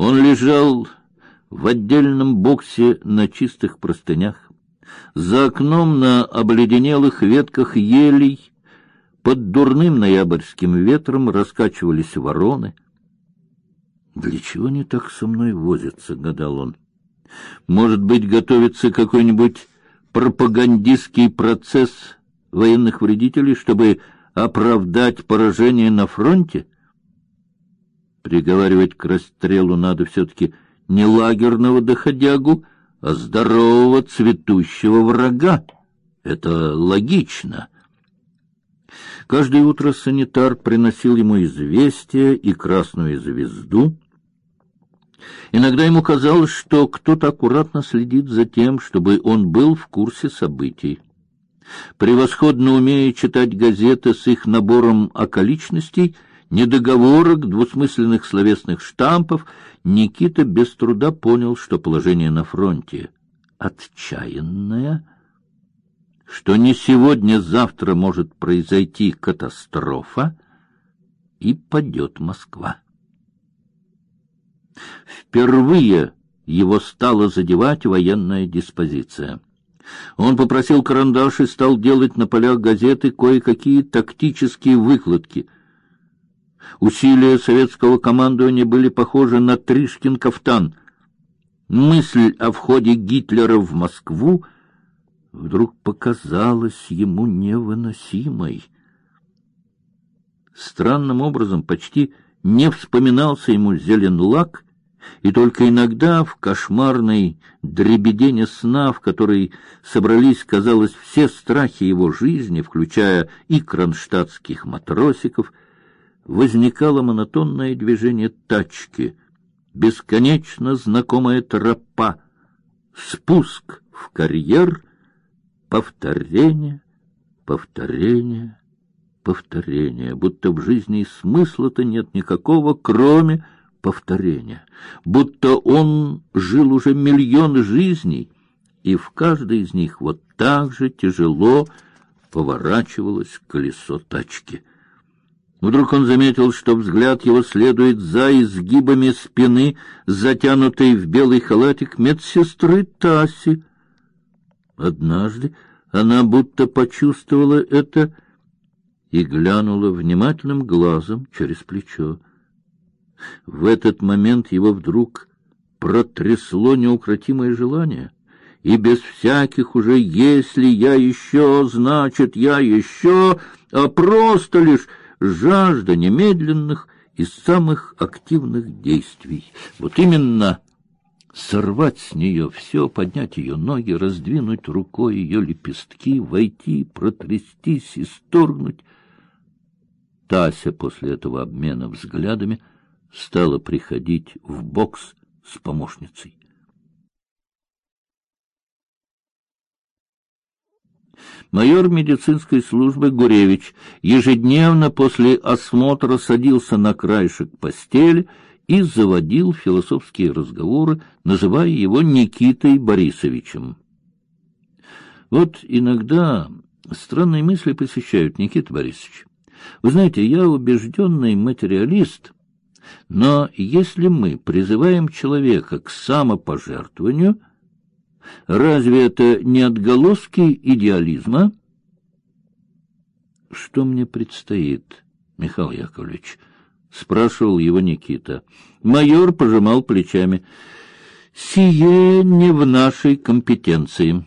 Он лежал в отдельном боксе на чистых простынях. За окном на обледенелых ветках елей под дурным ноябрьским ветром раскачивались вороны. Для чего они так со мной возятся, гадал он. Может быть, готовится какой-нибудь пропагандистский процесс военных вредителей, чтобы оправдать поражение на фронте? Приговаривать к расстрелу надо все-таки не лагерного доходягу, а здорового цветущего врага. Это логично. Каждое утро санитар приносил ему известия и красную звезду. Иногда ему казалось, что кто-то аккуратно следит за тем, чтобы он был в курсе событий. Превосходно умея читать газеты с их набором околичностей, недоговорок, двусмысленных словесных штампов, Никита без труда понял, что положение на фронте отчаянное, что не сегодня-завтра может произойти катастрофа, и падет Москва. Впервые его стала задевать военная диспозиция. Он попросил карандаш и стал делать на полях газеты кое-какие тактические выкладки. Усилия советского командования были похожи на Тришкин кафтан. Мысль о входе Гитлера в Москву вдруг показалась ему невыносимой. Странным образом почти не вспоминался ему Зеленлак и только иногда в кошмарной дребедене сна, в которой собрались, казалось, все страхи его жизни, включая и кронштадтских матросиков, возникало монотонное движение тачки, бесконечно знакомая тропа, спуск в карьер, повторение, повторение, повторение, будто в жизни смысла-то нет никакого, кроме повторения, будто он жил уже миллион жизней, и в каждой из них вот так же тяжело поворачивалось колесо тачки. Вдруг он заметил, что взгляд его следует за изгибами спины, затянутой в белый халатик медсестры Таси. Однажды она будто почувствовала это и глянула внимательным глазом через плечо. В этот момент его вдруг протрясло неукротимое желание, и без всяких уже «если я еще, значит я еще», а просто лишь жажда немедленных и самых активных действий. Вот именно сорвать с нее все, поднять ее ноги, раздвинуть рукой ее лепестки, войти, протрястись и сторгнуть. Тася после этого обмена взглядами стала приходить в бокс с помощницей. Майор медицинской службы Гуревич ежедневно после осмотра садился на краешек постели и заводил философские разговоры, называя его Никитой Борисовичем. Вот иногда странные мысли посещают Никита Борисович. Вы знаете, я убежденный материалист, но если мы призываем человека к самопожертвованию, разве это не отголоски идеализма? Что мне предстоит, Михаил Яковлевич? спрашивал его Никита. Майор пожимал плечами. Сие не в нашей компетенции.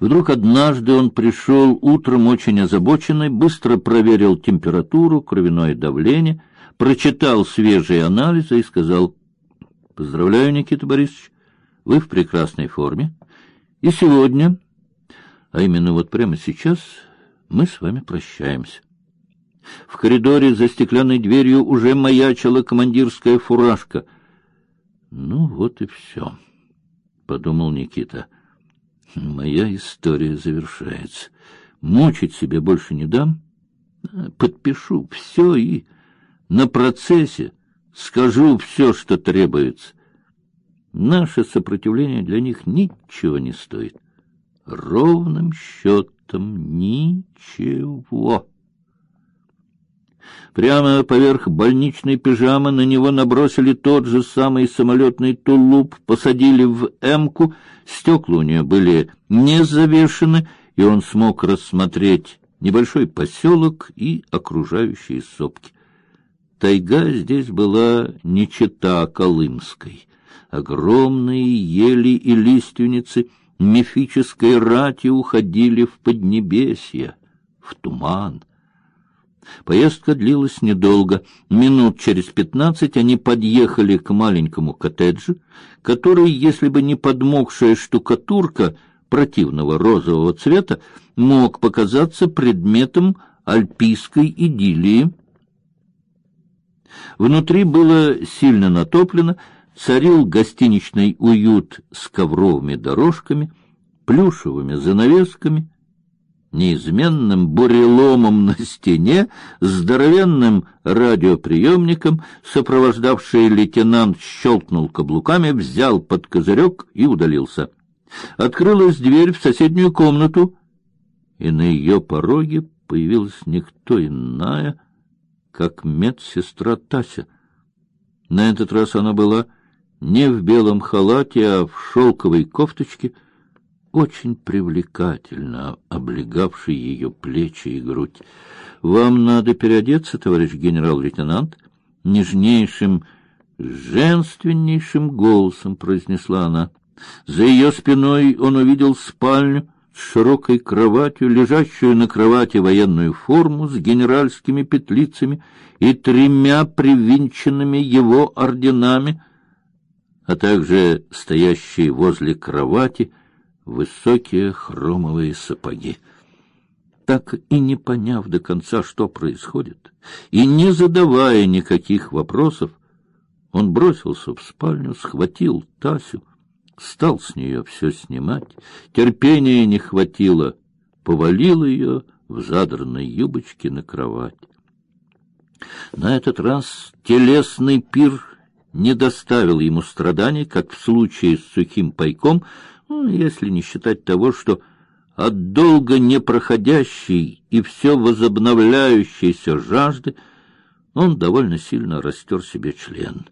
Вдруг однажды он пришел утром очень озабоченный, быстро проверил температуру, кровяное давление — прочитал свежие анализы и сказал, «Поздравляю, Никита Борисович, вы в прекрасной форме, и сегодня, а именно вот прямо сейчас, мы с вами прощаемся». В коридоре за стеклянной дверью уже маячила командирская фуражка. «Ну вот и все», — подумал Никита. «Моя история завершается. Мучить себе больше не дам. Подпишу все и на процессе скажу все, что требуется. Наше сопротивление для них ничего не стоит. Ровным счетом ничего. Прямо поверх больничной пижамы на него набросили тот же самый самолетный тулуп, посадили в эмку, стекла у нее были не завешены, и он смог рассмотреть небольшой поселок и окружающие сопки. Тайга здесь была не чета Колымской. Огромные ели и лиственницы мифической рати уходили в поднебесье, в туман. Поездка длилась недолго. Минут через пятнадцать они подъехали к маленькому коттеджу, который, если бы не подмокшая штукатурка противного розового цвета, мог показаться предметом альпийской идиллии. Внутри было сильно натоплено, царил гостиничный уют с ковровыми дорожками, плюшевыми занавесками, неизменным буреломом на стене, здоровенным радиоприемником, сопровождавший лейтенант щелкнул каблуками, взял под козырек и удалился. Открылась дверь в соседнюю комнату, и на ее пороге появилась никто иная, как медсестра Тася. На этот раз она была не в белом халате, а в шелковой кофточке, очень привлекательно облегавшей ее плечи и грудь. Вам надо переодеться, товарищ генерал-лейтенант, нежнейшим, женственнейшим голосом произнесла она. За ее спиной он увидел спальню с широкой кроватью, лежащую на кровати военную форму с генеральскими петлицами и тремя привинченными его орденами, а также стоящие возле кровати высокие хромовые сапоги. Так и не поняв до конца, что происходит, и не задавая никаких вопросов, он бросился в спальню, схватил Тасю, стал с нее все снимать, терпения не хватило, повалил ее в задранной юбочке на кровать. На этот раз телесный пир не доставил ему страданий, как в случае с сухим пайком, ну, если не считать того, что от долго непроходящей и все возобновляющейся жажды он довольно сильно растер себе член.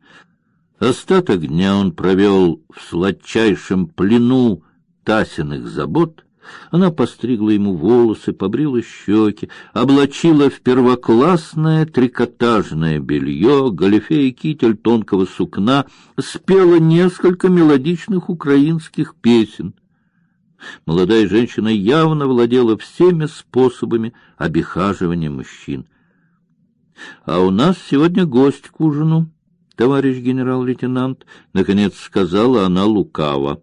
Остаток дня он провел в сладчайшем плену Тасиных забот. Она постригла ему волосы, побрила щеки, облачила в первоклассное трикотажное белье, галифе и китель тонкого сукна, спела несколько мелодичных украинских песен. Молодая женщина явно владела всеми способами обихаживания мужчин. — А у нас сегодня гость к ужину, товарищ генерал-лейтенант, — наконец сказала она лукаво.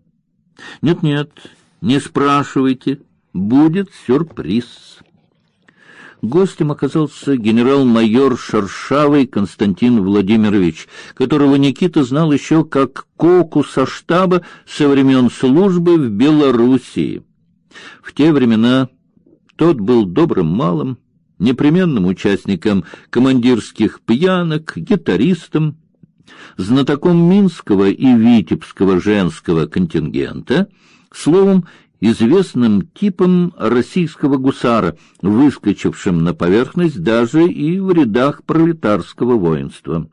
«Нет, — Нет-нет, не спрашивайте, будет сюрприз. Гостем оказался генерал-майор Шаршавый Константин Владимирович, которого Никита знал еще как коку со штаба со времен службы в Белоруссии. В те времена тот был добрым малым, непременным участником командирских пьянок, гитаристом, знатоком Минского и Витебского женского контингента, словом, известным типом российского гусара, выскочившим на поверхность даже и в рядах пролетарского воинства.